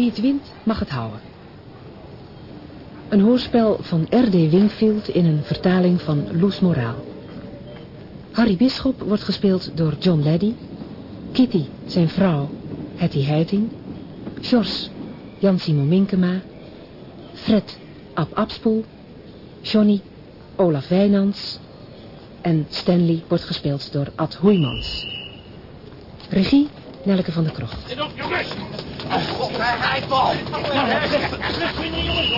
Wie het wint, mag het houden. Een hoorspel van R.D. Wingfield in een vertaling van Loes Moraal. Harry Bisschop wordt gespeeld door John Leddy. Kitty, zijn vrouw, Hetty Heiting. Jos, Jan-Simon Minkema. Fred, Ab Abspoel. Johnny, Olaf Wijnands. En Stanley wordt gespeeld door Ad Hoeymans. Regie, Nelke van der Krocht. God, hij rijdt al! Terugvinden, jongens!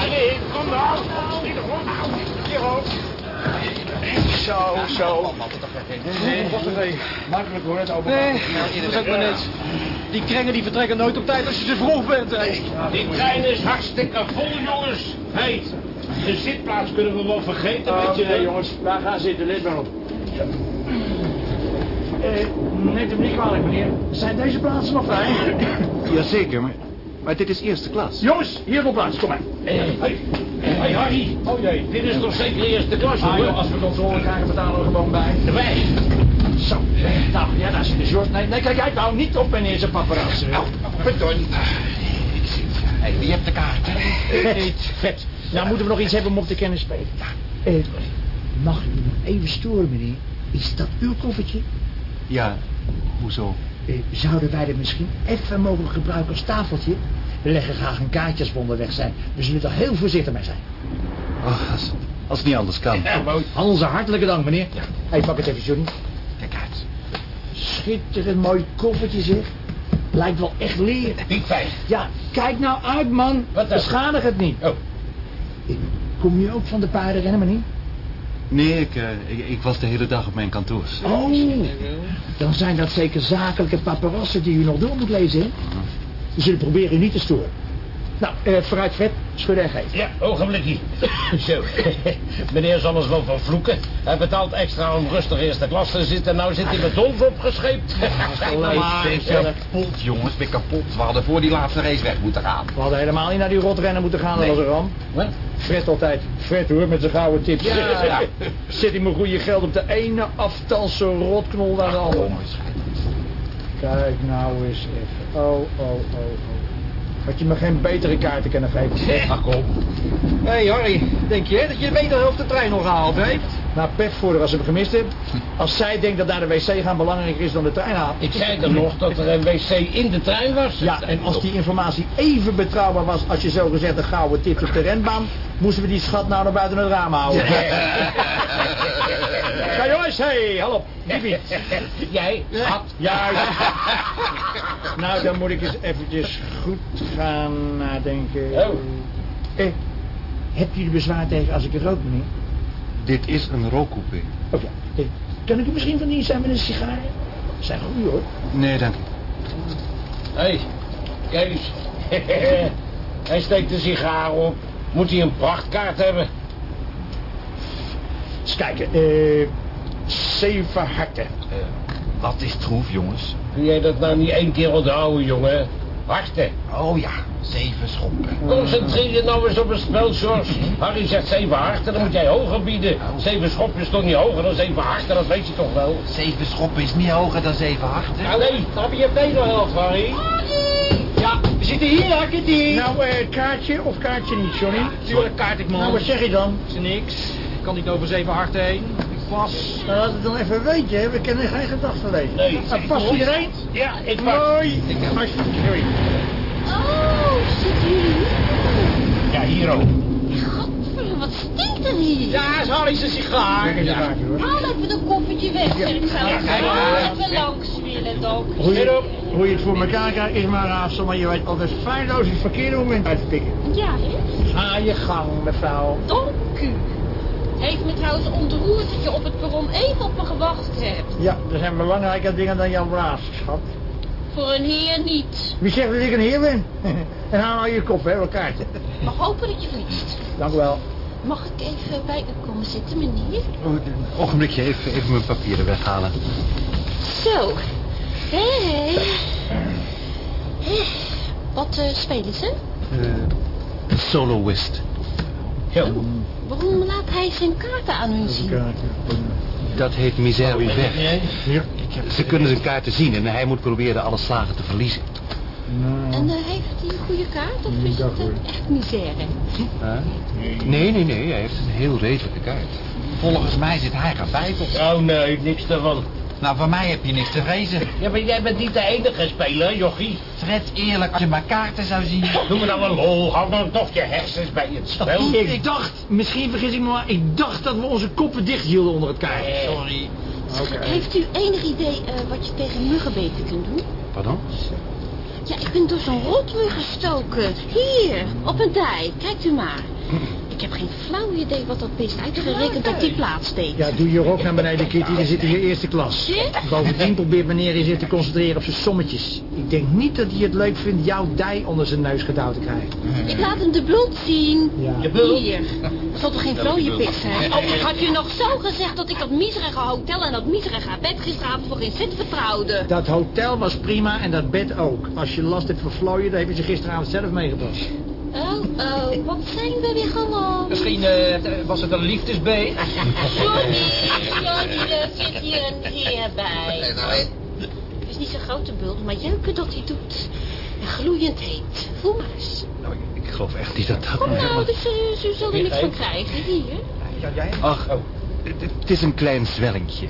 Allee, kom nou! Hier ook! Zo, zo. Makkelijk hoor, het open. Nee, dat is ook maar net. Die krengen die vertrekken nooit op tijd als je te vroeg bent. Die trein is hartstikke vol, jongens. Hé, hey, de zitplaats kunnen we wel vergeten, weet je. nee, jongens, daar gaan zitten, let maar op. Eh, neemt hem niet kwalijk, meneer. Zijn deze plaatsen nog vrij? Jazeker, maar, maar dit is eerste klas. Jongens, hier nog plaats, kom maar. Hé, hey, hey, Harry. Oh jee. Dit is toch zeker eerste klas, Ah, jongen? joh, als we het ons horen krijgen, betalen we gewoon bij. Wij. Zo, eh, nou, ja, daar zit de George. Nee, nee, kijk uit nou, niet op meneer zijn paparazzi. Nou, pardon. Hey, wie hebt de kaart? Vet, vet. Nou moeten we nog iets hebben om op te kennen spelen. Eh, mag ik u nog even storen, meneer? Is dat uw koffertje? Ja, hoezo? Eh, zouden wij dat misschien even mogen gebruiken als tafeltje? We leggen graag een kaartje als we onderweg zijn. We zullen er heel voorzichtig mee zijn. Oh, als, als het niet anders kan. Onze hartelijke dank, meneer. Ja. Hey, pak het even, Johnny. Kijk uit. Schitterend mooi koffertje, zeg. Lijkt wel echt leer. Piek fijn. Ja, kijk nou uit, man. Wat dan? Beschadig het niet. Oh. Eh, Kom je ook van de paardenrennen, meneer? Nee, ik, eh, ik, ik was de hele dag op mijn kantoor. Oh, dan zijn dat zeker zakelijke paparazzen die u nog door moet lezen, hè? We zullen proberen u niet te storen. Nou, eh, vooruit Fred, schudden en geven. Ja, ogenblikje. Zo. Meneer zal ons wel van vloeken. Hij betaalt extra om rustig eerste klas te zitten. Nou zit hij met ons opgescheept. Maar, ik ben kapot, jongens. Ik ben kapot. We hadden voor die laatste race weg moeten gaan. We hadden helemaal niet naar die rotrennen moeten gaan, dat was een. Wat? Fred altijd. Fred hoor, met zijn gouden tips. Ja. Ja. Zet hij mijn goede geld op de ene aftalse rotknol naar de andere. Kijk nou eens even. Oh, oh, oh, oh. Had je me geen betere kaarten kunnen geven? Ach, kom. Hé, hey, Harry, denk je dat je de wederhelft de trein nog gehaald heeft? Nou, pech voor haar als ze hem gemist heeft. Als zij denkt dat naar de wc gaan belangrijker is dan de trein halen. Ik zei er nog dat er een wc in de trein was. Ja, en als die informatie even betrouwbaar was als je zo gezegd een gouden tip op de renbaan, moesten we die schat nou naar buiten het raam houden. Hey, hallo. Bibi. Jij, schat. Juist. Nou, dan moet ik eens eventjes goed gaan nadenken. Oh. Eh, hebt u er bezwaar tegen als ik er rook, meneer? Dit is een rookcoupé. Oké. Eh, kan ik u misschien van dienst zijn met een sigaar? Zijn goed hoor. Nee, dank u. Hé, hey, Kees. hij steekt een sigaar op. Moet hij een prachtkaart hebben? Eens kijken. Eh, zeven harten. Eh, wat is troef, jongens? Kun jij dat nou niet één keer onthouden, jongen? Harten. Oh ja, zeven schoppen. Concentreer je nou eens op het spel, George. Harry zegt zeven harten, dan moet jij hoger bieden. Zeven schoppen is toch niet hoger dan zeven harten, dat weet je toch wel? Zeven schoppen is niet hoger dan zeven harten. Ja, nee, dan heb je je wederhelft, Harry. Ja, we zitten hier, Kitty. Nou, eh, kaartje of kaartje niet, Johnny? Tuurlijk, kaart ik, man. Nou, wat zeg je dan? Is niks. Ik kan niet over zeven harten heen. Ik pas. Nou, laat het dan even weten, hè. We kunnen geen gedachten lezen. Nee. Nou, past iedereen? Ja, ik pak. Mooi. Alsjeblieft, Joey. Oh, zitten jullie hier? Ja, hier ook. Godverdomme, wat stinkt er hier? Ja, is sigaar. Kijk eens een kaartje, hoor. Haal even dat koffertje weg, zeg ik zo. Ja, kijk. Even langs willen dan. Hoe je, hoe je het voor elkaar krijgt is maar raadsel, maar je weet altijd feilloos het verkeerde moment uit te pikken. Ja, hè? Ga je gang, mevrouw. Dank u. Heeft me trouwens ontroerd dat je op het perron even op me gewacht hebt. Ja, er zijn belangrijke dingen dan jouw blaas, schat. Voor een heer niet. Wie zegt dat ik een heer ben? en hou nou je kop, hè, wel kaarten. Mag hopen dat je verliest. Dank u wel. Mag ik even bij u komen zitten, meneer? Oh, een ogenblikje, even, even mijn papieren weghalen. Zo. Hé, hé. Hé, Wat eh, spelen ze? Eh soloist. Ja. Waarom laat hij zijn kaarten aan hun zien? Dat heet misère ouverte. Ja. Ze kunnen zijn kaarten zien en hij moet proberen alle slagen te verliezen. En eh, heeft hij een goede kaart of is het eh, echt misère? Nee, nee, nee. Hij heeft een heel redelijke kaart. Volgens mij zit hij gebeiteld. Oh nee, niks daarvan. Nou, van mij heb je niks te vrezen. Ja, maar jij bent niet de enige speler, jochie. Fred, eerlijk, als je maar kaarten zou zien. Doe me nou een lol, hou nou toch je hersens bij het spel. Ik dacht, misschien vergis ik me maar, ik dacht dat we onze koppen dicht hielden onder het kaart. Sorry. Heeft u enig idee eh, wat je tegen muggenbeten kunt doen? Pardon? Ja, ik ben door zo'n rotmug gestoken. Hier, op een dij. Kijkt u maar. Ik heb geen flauw idee wat dat beest uitgerekend op die plaats deed. Ja, doe je rok naar beneden, Kitty. We zitten hier eerste klas. Bovendien probeert meneer zich te concentreren op zijn sommetjes. Ik denk niet dat hij het leuk vindt jouw dij onder zijn neus gedouwd te krijgen. Ik laat hem de bult zien. Ja. Je bult? Hier. Dat zal toch geen vlooie pik zijn? Oh, ik had je nog zo gezegd dat ik dat miserige hotel en dat miserige bed gisteravond voor geen cent vertrouwde. Dat hotel was prima en dat bed ook. Als je last hebt van vlooien, dan heb je ze gisteravond zelf meegebracht. Oh, oh, wat zijn we weer gewoon? Misschien eh, was het een liefdesbeet. Sorry, sorry, er zit hier een heer bij. Het is niet zo'n grote bult, maar jeuken dat hij doet. En gloeiend heet. Voel maar eens. Nou, ik, ik geloof echt niet dat dat... Kom nou, dit serieus, u zal er niks van krijgen. Hier. Ja, jij? Ach, het, het is een klein zwellingje.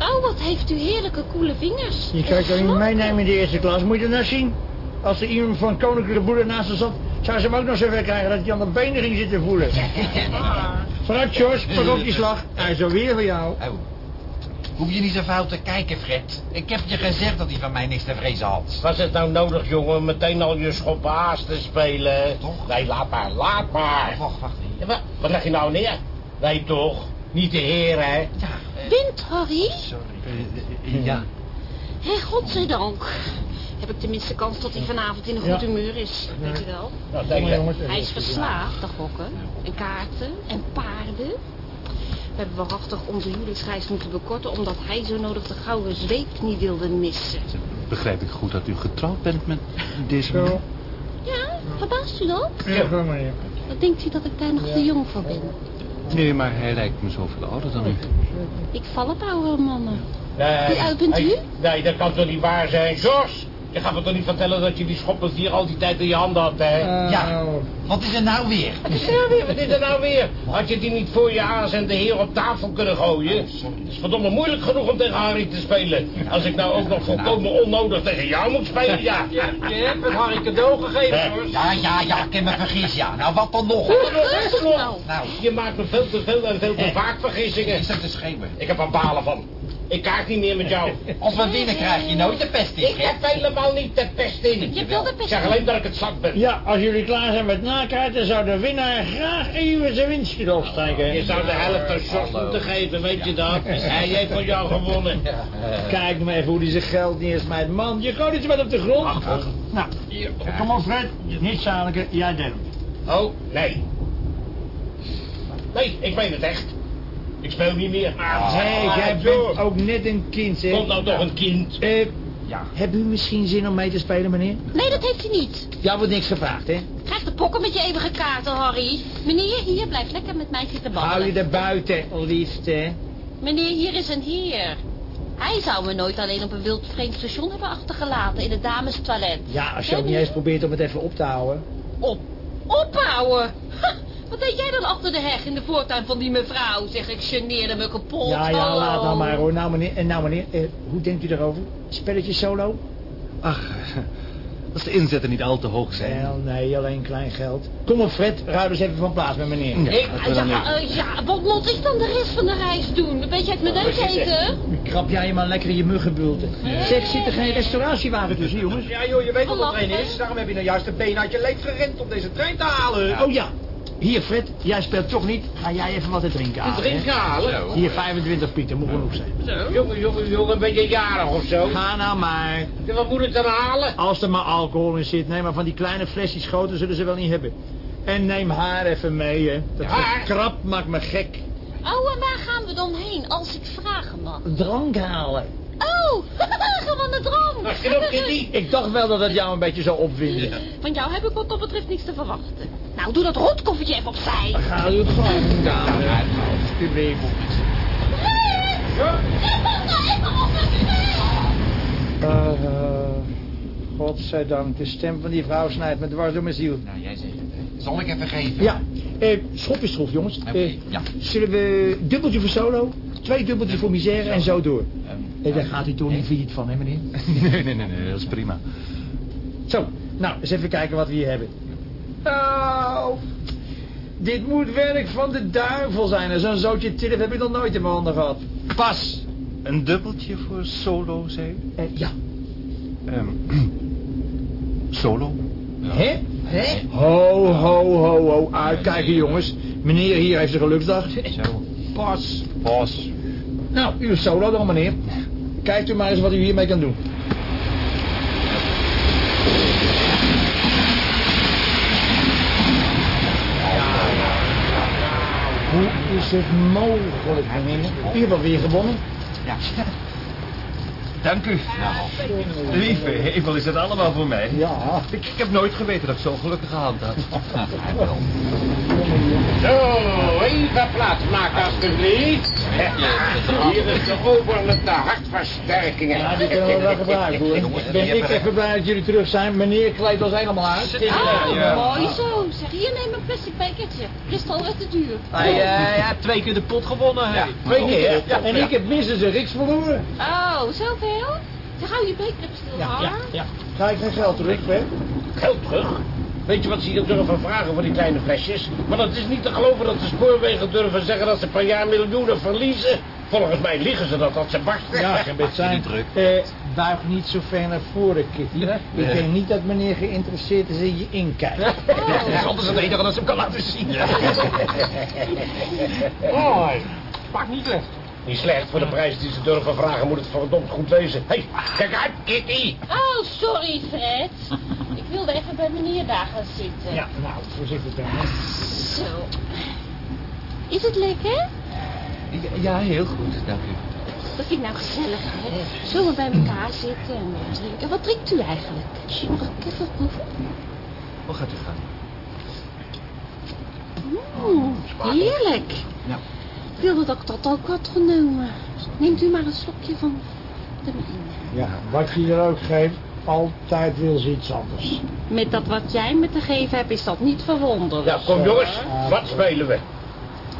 Oh, wat heeft u heerlijke koele vingers. Je kan toch niet meenemen in de eerste klas. Moet je dat nou zien? Als er iemand van koninklijke broeder naast hem zat, zou ze hem ook nog zover krijgen dat hij aan de benen ging zitten voelen. Vooruit, George, pak op die slag. Hij is alweer voor jou. Oh. Hoef je niet zo fout te kijken, Fred. Ik heb je gezegd dat hij van mij niks te vrezen had. Was het nou nodig, jongen, meteen al je schoppen haast te spelen? Toch? Nee, laat maar, laat maar. Wacht, wacht. Ja, maar, wat leg je nou neer? Nee, toch? Niet de heer, hè? Ja, Wint, Harry? sorry. Eh, ja. Hé, godzijdank. Heb ik tenminste kans dat hij vanavond in een goed Ja. humeur is. Weet je wel? Nou. Hij is verslaafd, dat gokken. En kaarten en paarden. We hebben waarachtig onze huwelijksreis moeten bekorten... omdat hij zo nodig de gouden zweep niet wilde missen. Begrijp ik goed dat u getrouwd bent met deze man? Ja, verbaast u dat? Ja, gewoon maar. Wat denkt u dat ik daar nog te jong voor ben? Nee, maar hij lijkt me zoveel ouder dan u. Ik val op oude mannen. Nee. Hoe oud bent u? Nee, dat kan toch niet waar zijn? George, je gaat me toch niet vertellen dat je die schoppenvier al die tijd in je handen had, hè? Ja, wat is er nou weer? Wat is er nou weer? Wat is er nou weer? Had je die niet voor je aanzende heer op tafel kunnen gooien? Het is verdomme moeilijk genoeg om tegen Harry te spelen. Als ik nou ook nog volkomen onnodig tegen jou moet spelen, ja. Je, je hebt het Harry cadeau gegeven, hoor. Ja, ja, ja, ik ken me vergis, ja. Nou, wat dan nog? Rustig nou. Nou, Je maakt me veel te veel en veel te vaak vergissingen. is dat te schemen? Ik heb er balen van. Ik kaart niet meer met jou. Als we winnen krijg je nooit de pest in, Ik heb helemaal niet de pest in. Je wil de Ik pest zeg alleen dat ik het zat ben. Ja, als jullie klaar zijn met nakaarten, zou de winnaar graag even zijn winstje opsteken. Je zou de helft aan Jos moeten geven, weet je dat? Hij heeft van jou gewonnen. Kijk maar even hoe hij zijn geld neersmijt. Man, je gooit iets wat op de grond. Nou, hier, kom op Fred. Niet zadelijke, jij derde. Oh, nee. Nee, ik meen het echt. Ik speel niet meer. Hé, jij bent ook net een kind, hè? Komt nou toch een kind? Eh, Hebt u misschien zin om mee te spelen, meneer? Nee, dat heeft hij niet. Jou wordt niks gevraagd, hè? Krijg de pokken met je eeuwige kaarten, Harry. Meneer, hier, blijf lekker met mij zitten Hou je babbelen. er buiten, liefste. Meneer, hier is een heer. Hij zou me nooit alleen op een wild vreemd station hebben achtergelaten in het damestoilet. Ja, als je ook niet eens probeert om het even op te houden. Op, ophouden. Wat deed jij dan achter de heg in de voortuin van die mevrouw? Zeg, ik geneerde me kapot. Ja, ja, Hallo. laat nou maar hoor. Nou meneer, en nou meneer, eh, hoe denkt u daarover? Spelletje solo? Ach, als de inzetten niet al te hoog zijn. Wel, nee, alleen klein geld. Kom op Fred, ruil eens even van plaats met meneer. Ja, Ik, dan ja, eh, ja, wat moet ik dan de rest van de reis doen? Weet jij het meteen zeker? Krap jij je maar lekker in je muggenbulten. Zeg, zit er geen restauratiewagen tussen, jongens? Ja joh, je weet wat de trein is. Daarom heb je nou juist de been uit je leef gerend om deze trein te halen. Oh ja, hier Fred, jij speelt toch niet. Ga jij even wat te drinken halen, hè? Drinken halen? Hier 25 pieten, moet genoeg zijn. Jongen, jongen, jongen, ben je jarig of zo? Ga nou maar. Wat moet ik dan halen? Als er maar alcohol in zit, nee, maar van die kleine flesjes schoten zullen ze wel niet hebben. En neem haar even mee, hè. Dat Haar? krap maakt me gek. Oh, en waar gaan we dan heen, als ik vragen mag? Drank halen. Oh, aan de drank. Nou, op, Kitty. Ik dacht wel dat het jou een beetje zou opwinden. Van jou heb ik wat dat betreft niks te verwachten. Nou, doe dat rotkoffertje even opzij. Ga u het gewoon, dame. Alsjeblieft. Nou even op het Godzijdank, de stem van die vrouw snijdt me dwars door mijn ziel. Nou, jij zegt het. Zal ik even geven? Ja, eh, schop is schroef, jongens. Oké, Eh, ja. Zullen we dubbeltje voor solo, twee dubbeltjes voor misère en zo door? Eh, daar gaat hij toch niet failliet van, hè meneer? Nee, nee, nee, nee, dat is prima. Zo, nou, eens even kijken wat we hier hebben. Oh, dit moet werk van de duivel zijn. En zo'n zootje tilf heb ik nog nooit in mijn handen gehad. Pas! Een dubbeltje voor solo, zei u? Eh, ja. Ehm, solo? Hè? Hè? Ho, ho, ho, ho. Uitkijken, jongens. Meneer hier heeft zijn geluksdag. Zo. Pas. Pas. Nou, uw solo dan, meneer. Kijkt u maar eens wat u hiermee kan doen. Hoe is het mogelijk, meneer? U hebt alweer gewonnen. Ja. Dank u. Lieve hemel, is het allemaal voor mij? Ja. Ik, ik heb nooit geweten dat ik zo'n gelukkige hand had. Zo, even plaats maken alstublieft. Hier is de over met de hartversterkingen. Ja, die kunnen we wel gebruiken, hoor. Jongens, Ben ik even blij dat jullie terug zijn. Meneer kleedt ons helemaal uit. Oh, mooi zo. Zeg, hier neem een plastic bekertje. Kristal is te duur. Hij, eh, hij heeft twee keer de pot gewonnen. hè. Twee keer. En ik heb minstens een riks verloren. Oh, Zeg, hou je beker even stil, Ja, ja, ja. Ga ik geen geld terug, hè? Geld terug. Weet je wat ze hier durven vragen voor die kleine flesjes? Maar het is niet te geloven dat de spoorwegen durven zeggen dat ze per jaar miljoenen verliezen. Volgens mij liegen ze dat als ze barsten. Ja, geen best zijn. druk. Eh, buig niet zo ver naar voren, Kitty. Ik denk niet dat meneer geïnteresseerd is in je inkijk. Dat is anders het enige dat ze hem kan laten zien. Mooi. Pak niet slecht. Niet slecht voor de prijs die ze durven vragen moet het verdomd goed wezen. Hé, hey, kijk uit, Kitty. Oh, sorry, Fred. Ik wilde even bij meneer daar gaan zitten. Ja, nou, voorzichtig dan. hè. Zo. Is het lekker? Ja, heel goed, dank u. Dat vind ik nou gezellig, hè? Zullen we bij elkaar zitten en wat drinken? Wat drinkt u eigenlijk? Mag ik even proeven? Hoe gaat u gaan? Mmm, heerlijk. Ja. Ik wilde dat ik dat ook had genomen. Neemt u maar een slokje van de mijne. Ja, wat je er ook geeft, altijd wil ze iets anders. Met dat wat jij me te geven hebt, is dat niet verwonderlijk. Ja, kom jongens, wat spelen we?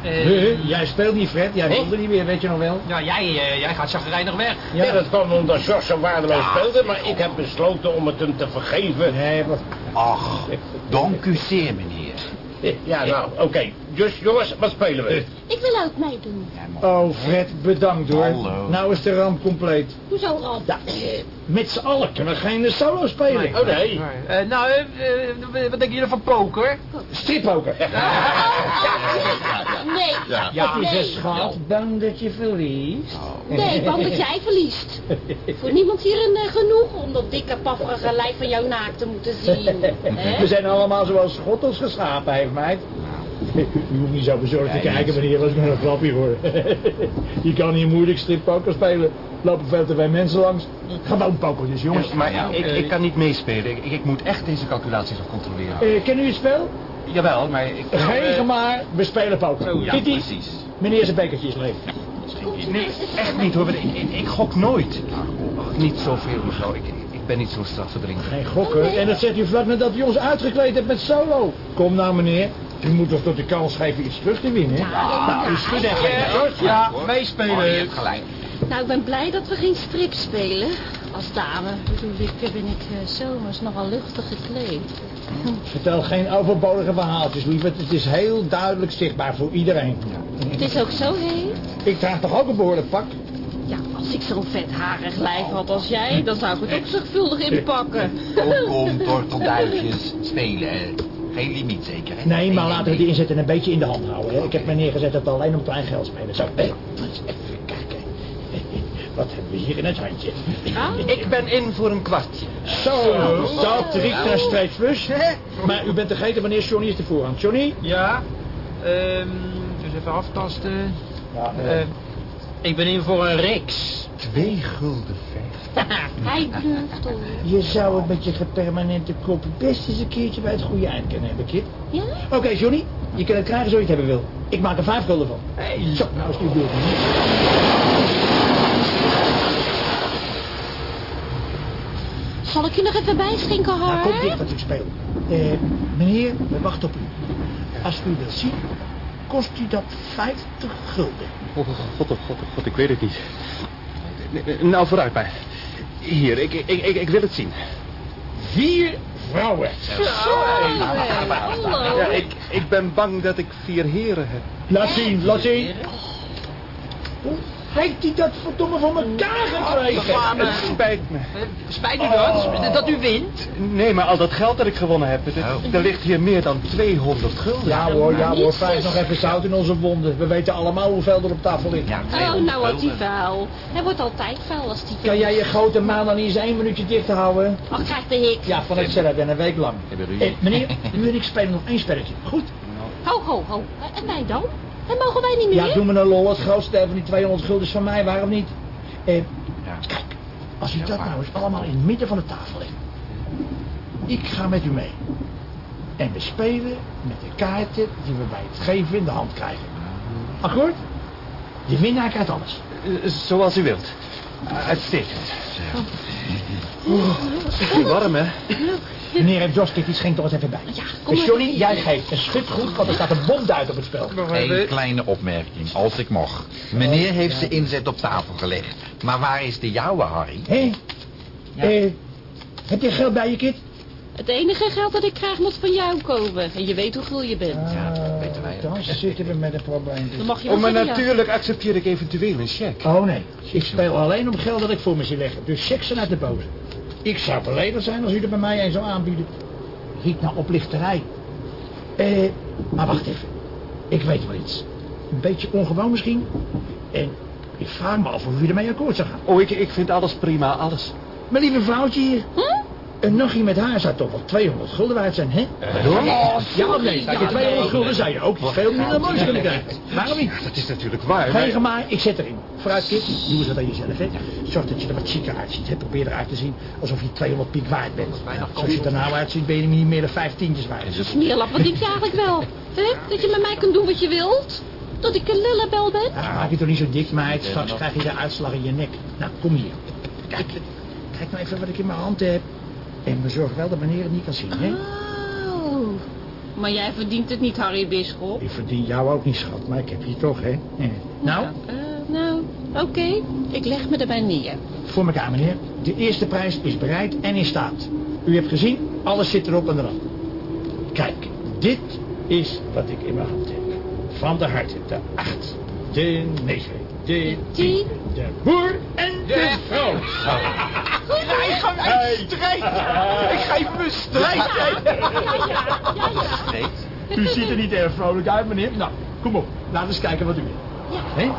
Huh? Jij speelt niet, Fred. Jij wilde niet meer, weet je nog wel? Ja, jij, eh, jij gaat chagrijnig weg. Ja, dat kwam omdat George zo waardeloos speelde, maar ik heb besloten om het hem te vergeven. Nee, wat... Ach, dank u zeer, meneer. Ja, nou, oké. Dus jongens, wat spelen we? Ik wil ook meedoen. Oh, Fred, bedankt hoor. Hallo. Nou is de ramp compleet. Hoezo, Rob? Ja, eh, met z'n allen kunnen we geen solo spelen. Oh nee. Eh, nou, eh, eh, wat denk je van poker? Strippoker. Nee. Ja, het is nee. een schat, bang dat je verliest. Nee, bang dat jij verliest. Voor niemand hier een eh, genoeg om dat dikke pafferige lijf van jou naakt te moeten zien. hè? We zijn allemaal zoals ons geschapen heeft, meid. U hoeft niet zo bezorgd te kijken, meneer, dat is maar een grapje hoor. Je kan hier moeilijk strippoker spelen. Lopen te veel mensen langs. Gewoon poker dus, jongens. Maar ik, ik kan niet meespelen. Ik, ik moet echt deze calculaties nog controleren. Eh, kennen u het spel? Jawel, maar ik... Regen maar, we spelen poker. Oh, ja, Kitty, precies. meneer zijn bekertje is leeg. Nee, echt niet hoor. Ik, ik, ik gok nooit. Niet zoveel, mevrouw. Ik, ik ben niet zo'n strafverdrinker. Geen gokken. En dat zegt u vlak nadat u ons uitgekleed hebt met solo. Kom nou, meneer. U moet toch tot de kans geven iets terug te winnen? Nou, u schudt echt geen Ja, Oh, je meespelen. gelijk. Nou, ik ben blij dat we geen strip spelen. Als dame bedoel ik, ben ik eh, zomers nogal luchtig gekleed. Vertel geen overbodige verhaaltjes, lieverd. Het is heel duidelijk zichtbaar voor iedereen. Het is ook zo heet. Ik draag toch ook een behoorlijk pak? Ja, als ik zo'n vetharig lijf had als jij, dan zou ik het ook zorgvuldig inpakken. Kom, kom, tortelduifjes, spelen. Geen limiet zeker, hè? Nee, maar laten we die inzetten een beetje in de hand houden. Hè? Ik heb me neergezet dat we alleen om klein geld spelen. Zo, eh, eens even kijken. Wat hebben we hier in het handje? Ik ben in voor een kwartje. Zo, dat riekt naar streep plus. Maar u bent vergeten wanneer Johnny is de voorhand. Johnny? Ja. Ehm dus even aftasten. Ja, Eh, ik ben in voor een Rex. Twee gulden. Hij bluft hoor. Je zou het met je gepermanente kop best eens een keertje bij het goede eind kunnen hebben, kid. Ja? Oké, Johnny. Je kan het krijgen zo je het hebben wil. Ik maak er vijf gulden van. Zo, nou is het uw beurt. Zal ik je nog even bijschenken, Nou, Har? kom dicht dat ik speel. Eh, meneer, we wachten op u. Als u wilt zien, kost u dat 50 gulden. Oh, god, oh, god, oh, god, ik weet het niet. Nou, vooruit maar. Hier, ik, ik, ik, ik wil het zien. Vier vrouwen. Hallo. Ja, ik, ik ben bang dat ik vier heren heb. Laat zien, laat zien. Heeft hij dat verdomme van elkaar gekregen? Het spijt me. Spijt u dat? Dat u wint? Nee, maar al dat geld dat ik gewonnen heb, het- het- er ligt hier meer dan 200 gulden. Ja hoor, ja hoor, vijf nog even zout in onze wonden. We weten allemaal hoeveel er op tafel ligt. Oh, nou wordt hij vuil. Hij wordt altijd vuil als hij Kan jij je grote maan dan eens één minuutje dicht houden? Ach, krijg de hik. Ja, van hetzelfde en een week lang. Eh, meneer, u en ik spelen nog één spelletje. Goed? Ho, ho, ho. En wij dan? En mogen wij niet meer? Ja, doe me een lol. Het grootste deel van die 200 gulden is van mij, waarom niet? Eh, kijk, als u dat nou eens allemaal in het midden van de tafel legt. Ik ga met u mee. En we spelen met de kaarten die we bij het geven in de hand krijgen. Akkoord? De winnaar krijgt alles. Eh, Zoals u wilt. Uitstekend. Oeh, het is warm, hè? Meneer heeft Jos, die schenkt er eens even bij. Ja, kom maar. Johnny, jij geeft een schut goed, want er staat een bomduit op het spel. Eén kleine opmerking, als ik mag. Meneer heeft zijn inzet op tafel gelegd. Maar waar is de jouwe, Harry? Hé? Eh, heb je geld bij je, Kit? Het enige geld dat ik krijg moet van jou komen. En je weet hoe gul je bent. Ja, dat weten wij. Dan zitten we met een probleem. Dan mag je Oh, wel maar zeggen, ja. natuurlijk accepteer ik eventueel een cheque. Oh nee, ik speel alleen om geld dat ik voor me zie leggen. Dus checks zijn uit de boze. Ik zou beledigd zijn als u er bij mij een zou aanbieden. Riet naar oplichterij. Eh, maar wacht even. Ik weet wel iets. Een beetje ongewoon misschien. En ik vraag me af of u ermee akkoord zou gaan. Oh, ik, ik vind alles prima, alles. Mijn lieve vrouwtje hier. Hm? Een nachtje met haar zou toch wel 200 gulden waard zijn, hè? ja of nee? Had je 200 gulden zou je ook veel minder moois kunnen krijgen. Waarom niet? Dat is natuurlijk waar. Geen maar- maar, ik zet erin. Vooruit, Kit. Doe eens wat aan jezelf, hè. Zorg dat je er wat chiquer uitziet, hè. Probeer eruit te zien alsof je 200 piek waard bent. Zoals je er nou uitziet, ben je niet meer dan vijf tientjes waard. Smeerlap, wat denk je eigenlijk wel? Hè? Dat je met mij kunt doen wat je wilt? Dat ik een lillebel ben? Ja, maak je toch niet zo dik, meid. Straks krijg je de uitslag in je nek. Nou, kom hier. Kijk, kijk nou even wat ik in mijn hand heb. En we zorgen wel dat meneer het niet kan zien, hè. Oh. Maar jij verdient het niet, Harry Bisschop. Ik verdien jou ook niet, schat, maar ik heb je toch, hè. Nou, Eh, nou, oké. Ik leg me erbij neer. voor elkaar, meneer. De eerste prijs is bereid en in staat. U hebt gezien, alles zit erop en eraan. Kijk, dit is wat ik in mijn hand heb. Van de harten, de acht, de negen, de tien, de boer en de vrouw. Ik ga mij strijden! Ik geef me strijd! U ziet er niet erg vrolijk uit, meneer. Nou, kom op, laten we eens kijken wat u wil. Ja.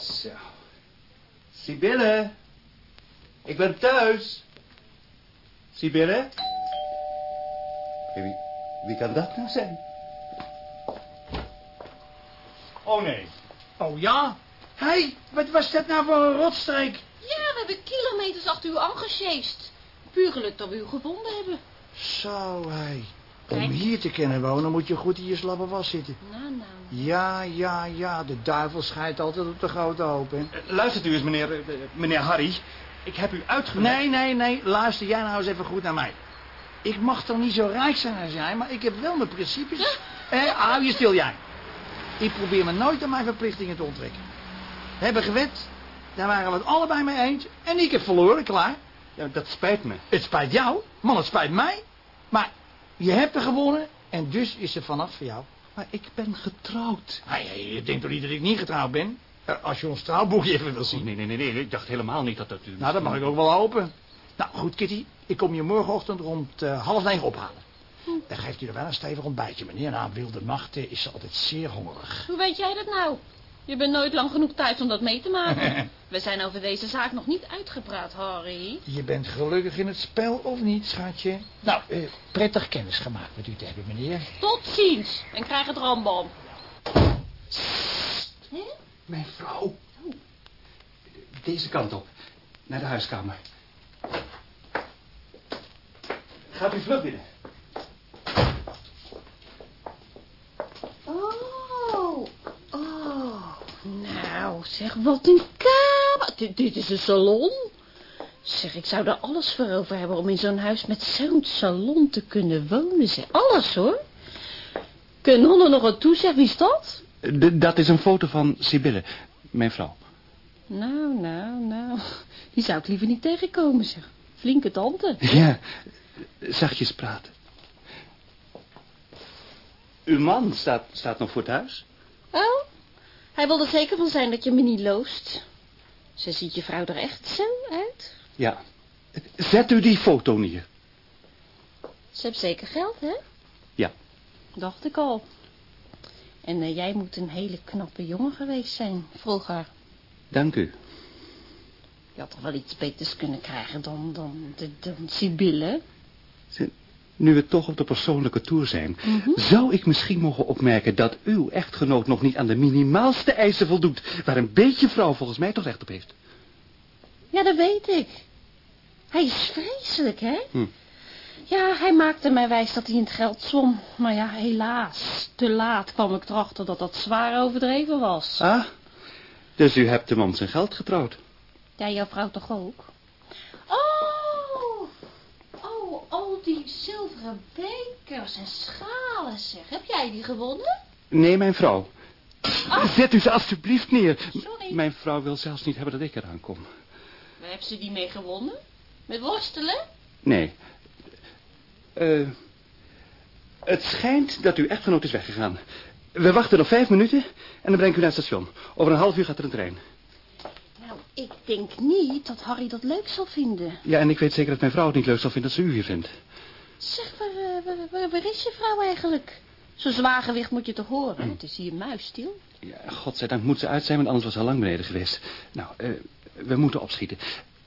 Zo. Sibylle. Ik ben thuis. Sibylle? Wie, wie kan dat nou zijn? Oh nee. Oh ja? Hé, hey, wat was dat nou voor een rotstreek? Ja, we hebben kilometers achter u aangesjeest. Puur geluk dat we u gevonden hebben. Zo, hé. Om Kijk. hier te kunnen wonen moet je goed in je slappe was zitten. Nou, nou. Ja, ja, ja, de duivel schijnt altijd op de grote hoop, hè. Eh, Luistert u eens, meneer, eh, meneer Harry. Ik heb u uitgenodigd. Nee, nee, nee, luister jij nou eens even goed naar mij. Ik mag toch niet zo rijk zijn als jij, maar ik heb wel mijn principes. Hé, hou je stil, jij. Ik probeer me nooit aan mijn verplichtingen te onttrekken. We hebben gewet, daar waren we het allebei mee eens. En ik heb verloren, klaar. Ja, dat spijt me. Het spijt jou, man, het spijt mij. Maar je hebt er gewonnen en dus is het vanaf voor jou. Maar ik ben getrouwd. Hey, hey, je denkt toch niet dat ik niet getrouwd ben? Eh, Als je ons trouwboekje even wil zien. Nee, nee, nee, nee. Ik dacht helemaal niet dat dat u... Nou, dat mag ik ook wel hopen. Nou, goed, Kitty. Ik kom je morgenochtend rond eh, half negen ophalen. Dan geeft u er wel een stevig ontbijtje, meneer. Na wilde nachten is ze altijd zeer hongerig. Hoe weet jij dat nou? Je bent nooit lang genoeg thuis om dat mee te maken. We zijn over deze zaak nog niet uitgepraat, Harry. Je bent gelukkig in het spel, of niet, schatje? Nou, eh, prettig kennis gemaakt met u te hebben, meneer. Tot ziens. En krijg het rambam. Mijn vrouw. Deze kant op. Naar de huiskamer. Gaat u vlug binnen. Oh, oh. Nou, zeg, wat een kamer. Dit, is een salon. Zeg, ik zou er alles voor over hebben om in zo'n huis met zo'n salon te kunnen wonen. Zeg, alles hoor. Kunnen er nog wat toe, wie is dat? D- dat is een foto van Sibylle, mijn vrouw. Nou, nou, nou. Die zou ik liever niet tegenkomen, zeg. Flinke tante. Ja, zachtjes praten. Uw man staat, staat nog voor het huis? Oh, hij wil er zeker van zijn dat je me niet loost. Ze ziet je vrouw er echt zo uit. Ja. Zet u die foto neer. Ze heeft zeker geld, hè? Ja. Dacht ik al. En eh, jij moet een hele knappe jongen geweest zijn, vroeger. Dank u. Je had toch wel iets beters kunnen krijgen dan, dan, dan, dan Sibylle? Nu we toch op de persoonlijke toer zijn... zou ik misschien mogen opmerken dat uw echtgenoot nog niet aan de minimaalste eisen voldoet... waar een beetje vrouw volgens mij toch recht op heeft. Ja, dat weet ik. Hij is vreselijk, hè? Hm. Ja, hij maakte mij wijs dat hij in het geld zwom. Maar ja, helaas. Te laat kwam ik erachter dat dat zwaar overdreven was. Ah, dus u hebt hem om zijn geld getrouwd. Ja, jouw vrouw toch ook? Oh, oh, al die zilveren bekers en schalen, zeg. Heb jij die gewonnen? Nee, mijn vrouw. Zet u ze alstublieft neer. Sorry. Mijn vrouw wil zelfs niet hebben dat ik eraan kom. Waar hebben ze die mee gewonnen? Met worstelen? Nee. Eh, het schijnt dat uw echtgenoot is weggegaan. We wachten nog vijf minuten en dan breng ik u naar het station. Over een half uur gaat er een trein. Nou, ik denk niet dat Harry dat leuk zal vinden. Ja, en ik weet zeker dat mijn vrouw het niet leuk zal vinden dat ze u hier vindt. Zeg, waar, eh, waar, waar, waar is je vrouw eigenlijk? Zo'n zwaar gewicht moet je toch horen? Het is hier muisstil. Ja, godzijdank moet ze uit zijn, want anders was ze al lang beneden geweest. Nou, eh, we moeten opschieten.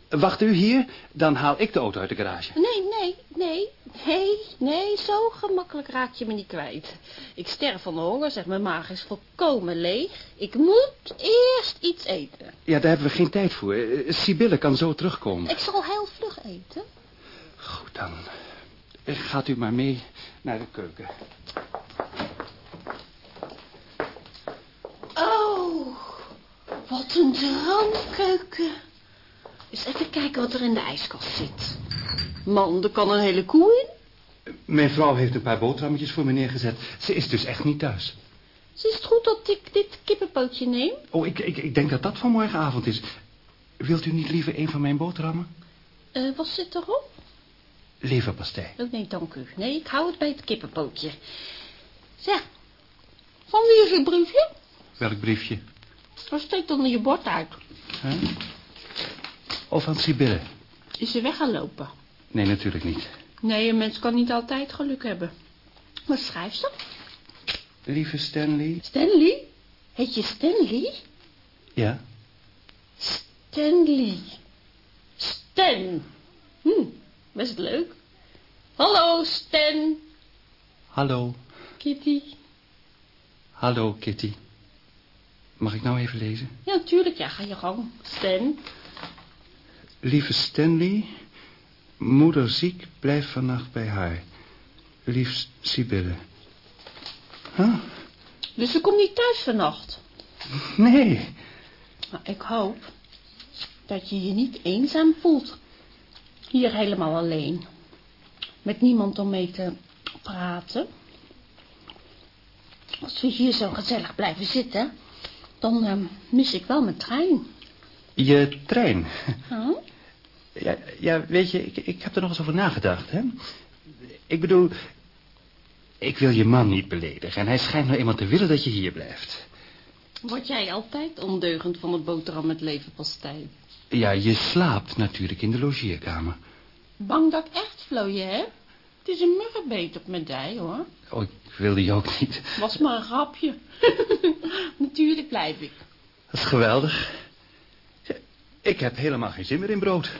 Wacht u hier, dan haal ik de auto uit de garage. Nee, nee, nee, nee, nee, zo gemakkelijk raak je me niet kwijt. Ik sterf van de honger, zeg, mijn maag is volkomen leeg. Ik moet eerst iets eten. Ja, daar hebben we geen tijd voor. Eh, Sibylle kan zo terugkomen. Ik zal heel vlug eten. Goed, dan eh, gaat u maar mee naar de keuken. Oh, wat een droomkeuken. Eens even kijken wat er in de ijskast zit. Man, er kan een hele koe in. Mijn vrouw heeft een paar boterhammetjes voor me neergezet. Ze is dus echt niet thuis. Dus is het goed dat ik dit kippenpootje neem? Oh, ik, ik, ik denk dat dat van morgenavond is. Wilt u niet liever een van mijn boterhammen? Eh, wat zit erop? Leverpastei. Oh, nee, dank u. Nee, ik hou het bij het kippenpootje. Zeg, van wie is het briefje? Welk briefje? Wat steekt onder je bord uit? Huh? Of van Sibylle? Is ze weggelopen? Nee, natuurlijk niet. Nee, een mens kan niet altijd geluk hebben. Wat schrijft ze? Lieve Stanley? Stanley? Heet je Stanley? Ja? Stanley. Stan. Hm, best leuk. Hallo, Stan. Hallo. Kitty. Hallo, Kitty. Mag ik nou even lezen? Ja, natuurlijk. Ja, ga je gang. Stan. Lieve Stanley, moeder ziek, blijf vannacht bij haar. Liefst Sibylle. Huh? Dus ze komt niet thuis vannacht. Nee. Maar ik hoop dat je je niet eenzaam voelt. Hier helemaal alleen. Met niemand om mee te praten. Als we hier zo gezellig blijven zitten, dan eh, mis ik wel mijn trein. Je trein. Huh? Ja, ja weet je, ik, ik heb er nog eens over nagedacht, hè. Ik bedoel, ik wil je man niet beledigen... en hij schijnt nou eenmaal te willen dat je hier blijft. Word jij altijd ondeugend van het boterham met leverpastei? Ja, je slaapt natuurlijk in de logeerkamer. Bang dat ik echt vlooien heb? Het is een muggenbeet op mijn dij, hoor. Oh, ik wil die ook niet. Was maar een grapje. Natuurlijk blijf ik. Dat is geweldig. Ik heb helemaal geen zin meer in brood.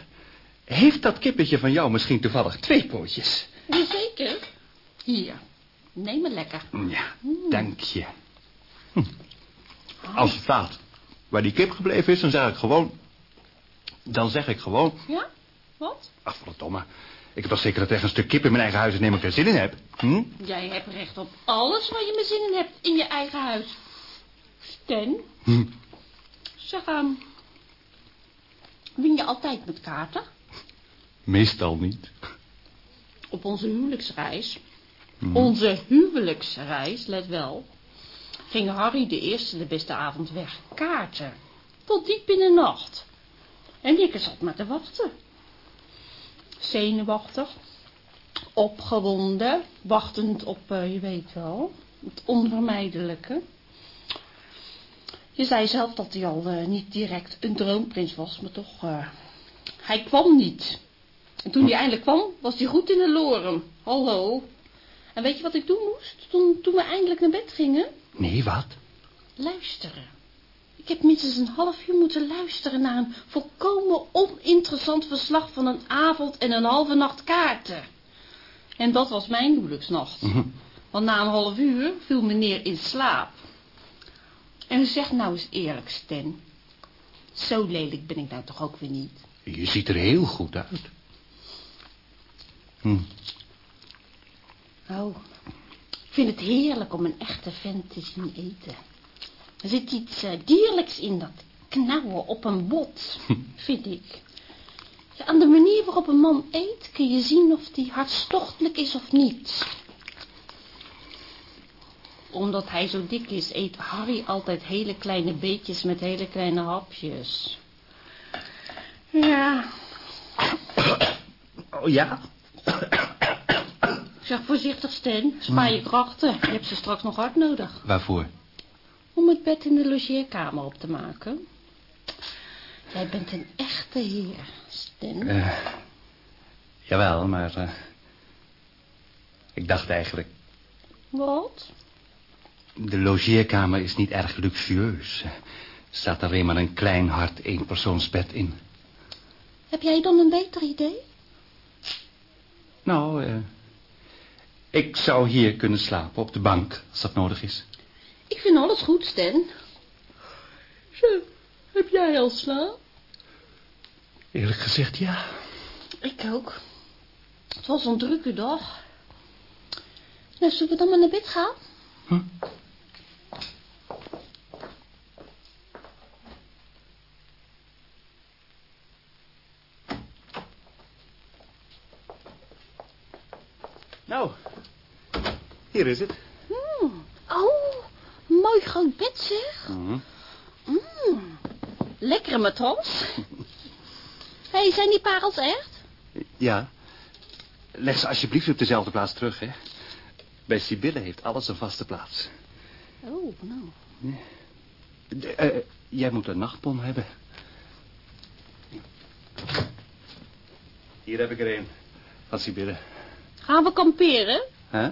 Heeft dat kippetje van jou misschien toevallig twee pootjes? Jazeker. Hier, neem maar lekker. Ja, dank je. Hm. Als het gaat waar die kip gebleven is, dan zeg ik gewoon... Dan zeg ik gewoon... Ja? Wat? Ach, verdomme. Ik heb toch zeker dat echt een stuk kip in mijn eigen huis is neem ik er zin in heb. Hm? Jij hebt recht op alles waar je me zin in hebt in je eigen huis. Sten, Hm. zeg, ehm, win je altijd met kaarten? Meestal niet. Op onze huwelijksreis, onze huwelijksreis, let wel, ging Harry de eerste de beste avond weg kaarten. Tot diep in de nacht. En ik zat maar te wachten. Zenuwachtig, opgewonden, wachtend op, eh, je weet wel, het onvermijdelijke. Je zei zelf dat hij al eh, niet direct een droomprins was, maar toch, eh, hij kwam niet. En toen hij eindelijk kwam, was hij goed in de lorem. Hallo. En weet je wat ik doen moest, toen, toen we eindelijk naar bed gingen? Nee, wat? Luisteren. Ik heb minstens een half uur moeten luisteren naar een volkomen oninteressant verslag van een avond en een halve nacht kaarten. En dat was mijn huwelijksnacht. Want na een half uur viel meneer in slaap. En zeg nou eens eerlijk, Sten. Zo lelijk ben ik nou toch ook weer niet. Je ziet er heel goed uit. Hm. Oh, ik vind het heerlijk om een echte vent te zien eten. Er zit iets eh, dierlijks in dat knauwen op een bot, vind ik. Ja, aan de manier waarop een man eet kun je zien of die hartstochtelijk is of niet. Omdat hij zo dik is, eet Harry altijd hele kleine beetjes met hele kleine hapjes. Ja, Oh ja? Zeg voorzichtig, Stan. Spaar je krachten. Je hebt ze straks nog hard nodig. Waarvoor? Om het bed in de logeerkamer op te maken. Jij bent een echte heer, Stan. Eh, jawel, maar... eh, ik dacht eigenlijk... Wat? De logeerkamer is niet erg luxueus. Er staat alleen maar een klein hard eenpersoonsbed in. Heb jij dan een beter idee? Nou, eh, ik zou hier kunnen slapen op de bank, als dat nodig is. Ik vind alles goed, Stan. Zo, heb jij al slaap? Eerlijk gezegd, ja. Ik ook. Het was een drukke dag. Nou, zullen we dan maar naar bed gaan? Hm? Nou, hier is het. Hmm. Oh, mooi groot bed, zeg. Mhm. Mm. Lekkere matras. Hé, hey, zijn die parels echt? Ja. Leg ze alsjeblieft op dezelfde plaats terug, hè. Bij Sibylle heeft alles een vaste plaats. Oh, nou. Eh, jij moet een nachtpon hebben. Hier heb ik er een. Van Sibylle. Gaan we kamperen? Huh?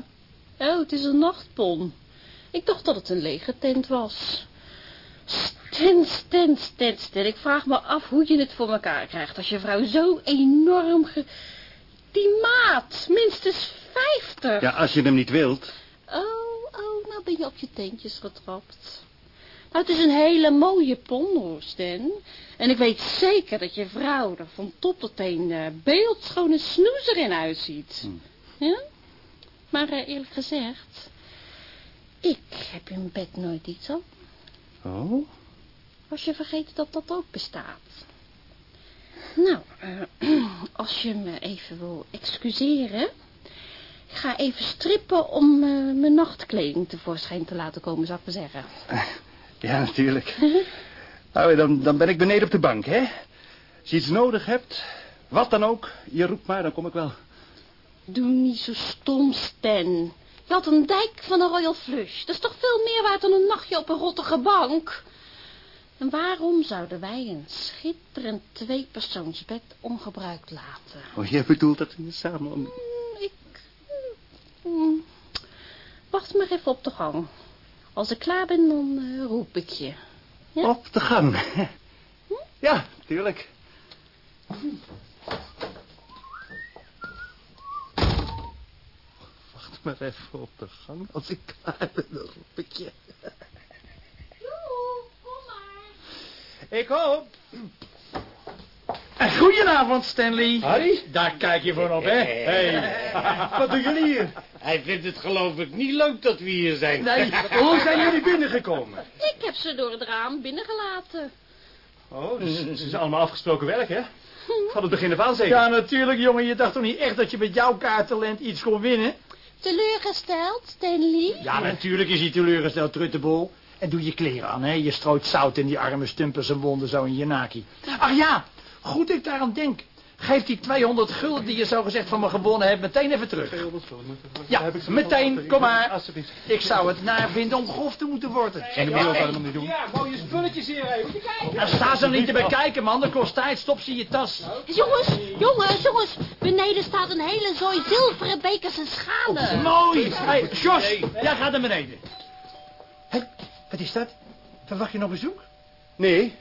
Oh, het is een nachtpon. Ik dacht dat het een lege tent was. Stent, stent, stent, stent. Ik vraag me af hoe je het voor elkaar krijgt als je vrouw zo enorm ge... Die maat, minstens vijftig. Ja, als je hem niet wilt. Oh, oh, nou ben je op je teentjes getrapt. Nou, het is een hele mooie pon, hoor, Stan. En ik weet zeker dat je vrouw er van top tot teen eh, beeldschoon snoezer in uitziet. Ja? Maar eh, eerlijk gezegd, ik heb in bed nooit iets op. Oh? Was je vergeten dat dat ook bestaat? Nou, eh, als je me even wil excuseren... Ik ga even strippen om eh, mijn nachtkleding tevoorschijn te laten komen, zou ik maar zeggen. Ja, natuurlijk. nou, dan, dan ben ik beneden op de bank, hè. Als je iets nodig hebt, wat dan ook, je roept maar, dan kom ik wel. Doe niet zo stom, Stan. Je had een dijk van een Royal Flush. Dat is toch veel meer waard dan een nachtje op een rottige bank? En waarom zouden wij een schitterend tweepersoonsbed ongebruikt laten? Oh, jij bedoelt dat we samen... om- Hmm, Ik... hmm. Wacht maar even op de gang. Als ik klaar ben, dan eh, roep ik je. Ja? Op de gang. Ja, tuurlijk. Wacht maar even op de gang. Als ik klaar ben, dan roep ik je. Joe, kom maar. Ik hoop. En goedenavond, Stanley. Harry? Daar kijk je voor op, hè? Hey, wat doen jullie hier? Hij vindt het geloof ik niet leuk dat we hier zijn. Nee, hoe zijn jullie binnengekomen? Ik heb ze door het raam binnengelaten. Oh, dus het is allemaal afgesproken werk, hè? Van het begin af aan zeker? Ja, natuurlijk, jongen. Je dacht toch niet echt dat je met jouw kaarttalent iets kon winnen? Teleurgesteld, Stanley? Ja, natuurlijk is hij teleurgesteld, Truttebol. En doe je kleren aan, hè. Je strooit zout in die arme stumpers en wonden zo in je naki. Ach ja, goed dat ik daaraan denk. Geef die 200 gulden die je zo gezegd van me gewonnen hebt meteen even terug. Ja, meteen, kom maar. Ik zou het naar vinden om grof te moeten worden. Kan hem niet doen. Ja, mooie spulletjes hier even. Nou, sta ze niet te bekijken, man. Dat kost tijd. Stop ze in je tas. Jongens, jongens, jongens. Beneden staat een hele zooi zilveren bekers en schalen. Mooi. Hey, Jos, jij gaat naar beneden. Hé, wat is dat? Verwacht je nog bezoek? Nee,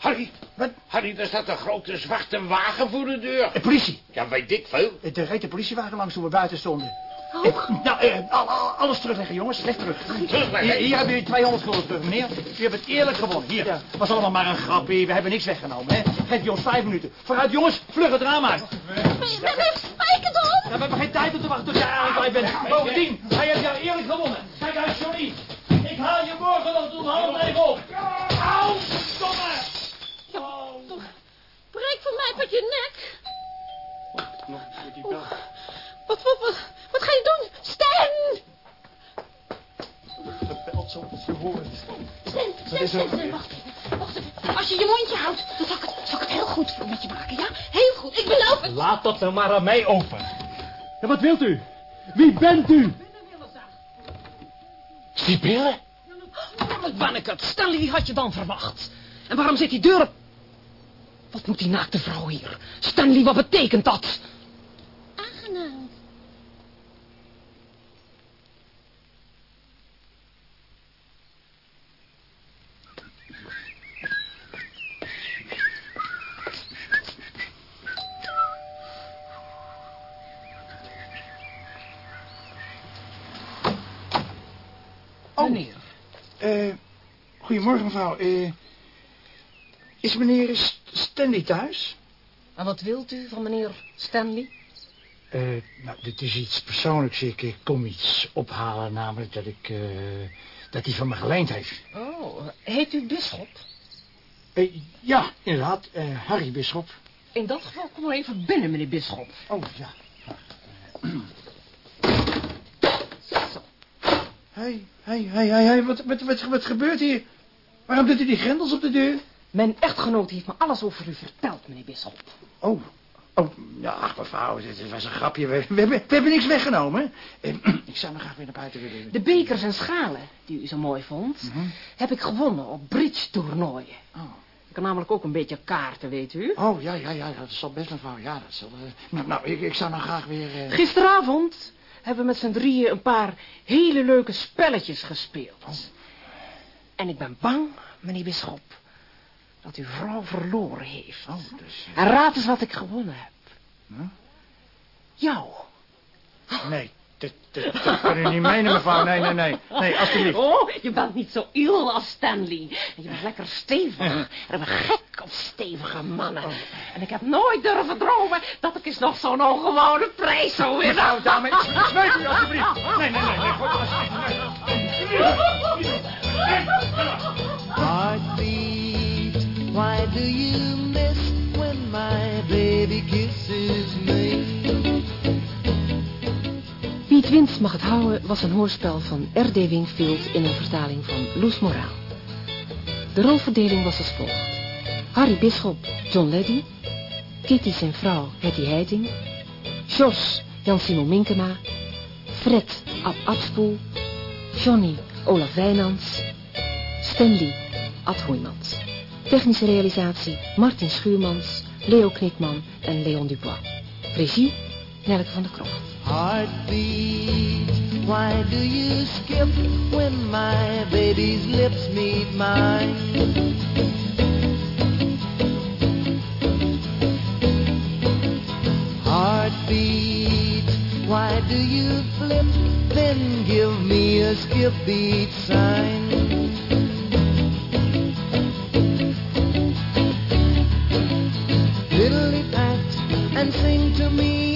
Harry, Wat? Harry, daar staat een grote zwarte wagen voor de deur. De politie. Ja, weet ik veel. Er reed de politiewagen langs toen we buiten stonden. Oh. Eh, nou, eh, al- al- alles terugleggen, jongens. Leg terug. Hier, hier hebben jullie 200 gulden terug, meneer. U hebt het eerlijk gewonnen. Hier, was allemaal maar een grapje. We hebben niks weggenomen, hè. Geef je ons vijf minuten. Vooruit, jongens. Vlug het raam uit. Spijker dan? We hebben geen tijd om te wachten tot jij aangeklaard bent. Bovendien, hij heeft jou eerlijk gewonnen. Kijk uit, Johnny. Ik haal je morgen nog om half even op. Au, stomme. Breek van mij met je nek. Wat, wat, wat, wat ga je doen? Stan! Gebeld zo ze hoort. Stan, Stan, Stan, Stan, wacht even. Wacht even. Als je je mondje houdt, dan zal ik het, zal ik het heel goed voor met je maken, ja? Heel goed, ik beloof het. Laat dat nou maar aan mij open. Ja, wat wilt u? Wie bent u? Sibylle? Wat Bannekert, Stanley, wie had je dan verwacht? En waarom zit die deur op... Wat moet die naakte vrouw hier? Stanley, wat betekent dat? Aangenaam. Meneer. Eh, goedemorgen, mevrouw. Eh, is meneer Stanley thuis? En wat wilt u van meneer Stanley? Eh, nou, dit is iets persoonlijks. Ik, ik kom iets ophalen, namelijk dat ik, eh, dat hij van me geleend heeft. Oh, heet u Bisschop? Eh, ja, inderdaad. Harry Bisschop. In dat geval kom maar even binnen, meneer Bisschop. Oh, ja. Hé, hé, hé, hé, wat, wat, wat gebeurt hier? Waarom doet u die grendels op de deur? Mijn echtgenoot heeft me alles over u verteld, meneer Bisschop. Oh, oh, ja, ach, mevrouw, dit was een grapje. We, we, hebben, we hebben niks weggenomen. Eh, ik zou nog graag weer naar buiten willen. De bekers en schalen, die u zo mooi vond, heb ik gewonnen op bridge-toernooien. Oh. Ik kan namelijk ook een beetje kaarten, weet u. Oh, ja, ja, ja, dat zal best, mevrouw. Ja, dat zal... eh, nou, nou ik, ik zou nou graag weer... eh, Gisteravond hebben we met z'n drieën een paar hele leuke spelletjes gespeeld. En ik ben bang, meneer Bisschop, dat uw vrouw verloren heeft. Oh, dus... En raad eens wat ik gewonnen heb. Huh? Jou. Nee, dat, kan u niet menen, mevrouw. Nee, nee, nee. Nee, alsjeblieft. Oh, je bent niet zo iel als Stanley. En je bent lekker stevig. En ik ben gek op stevige mannen. En ik heb nooit durven dromen dat ik eens nog zo'n ongewone prijs zou winnen. Mevrouw, dame, smeet u alsjeblieft. Nee, nee, nee, nee, goed, alsjeblieft. Heartbeat, why do you miss when my baby kisses me? Wie het mag het houden was een hoorspel van R.D. Wingfield in een vertaling van Loes Moraal. De rolverdeling was als volgt. Harry Bisschop, John Leddy. Kitty zijn vrouw, Hetty Heiting. Jos, Jan-Simon Minkema. Fred, Ab Abspoel. Johnny, Olaf Wijnands. Stanley, Ad Hoeymans. Technische realisatie, Martin Schuurmans, Leo Knikman en Leon Dubois. Regie, Nelke van der Krocht. Heartbeat, why do you skip when my baby's lips meet mine? Heartbeat, why do you flip, then give me a skip beat sign? sing to me.